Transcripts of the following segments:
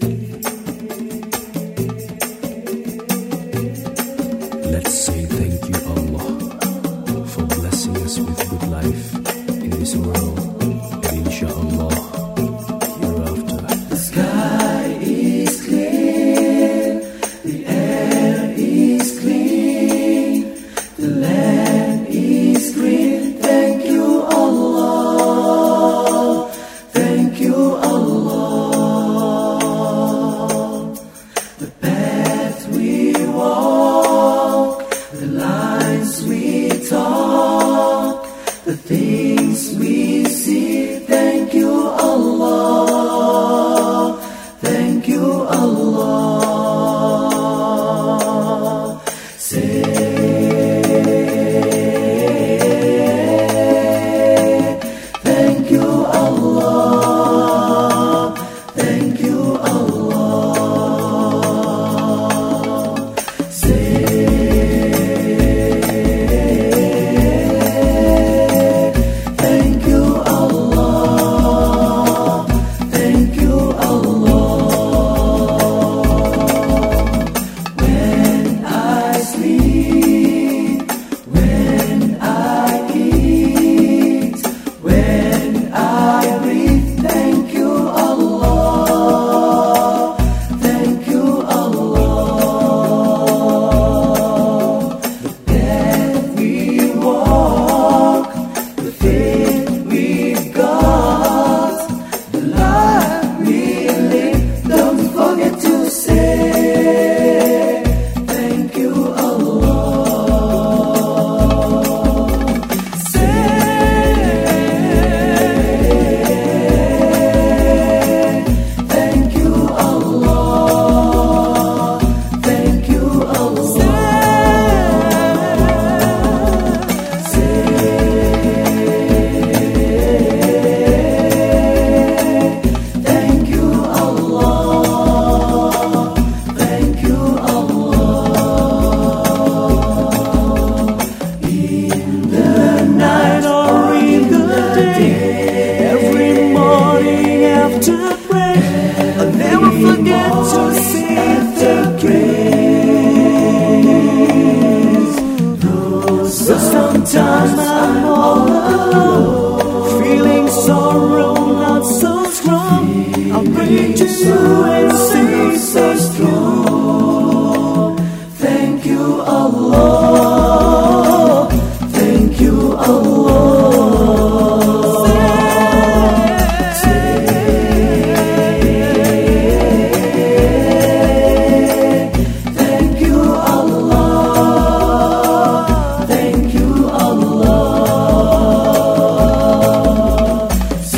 Let's say that. Sometimes I'm all alone.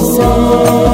song.